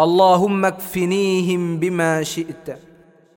اللهم اكفنيهم بما شئت.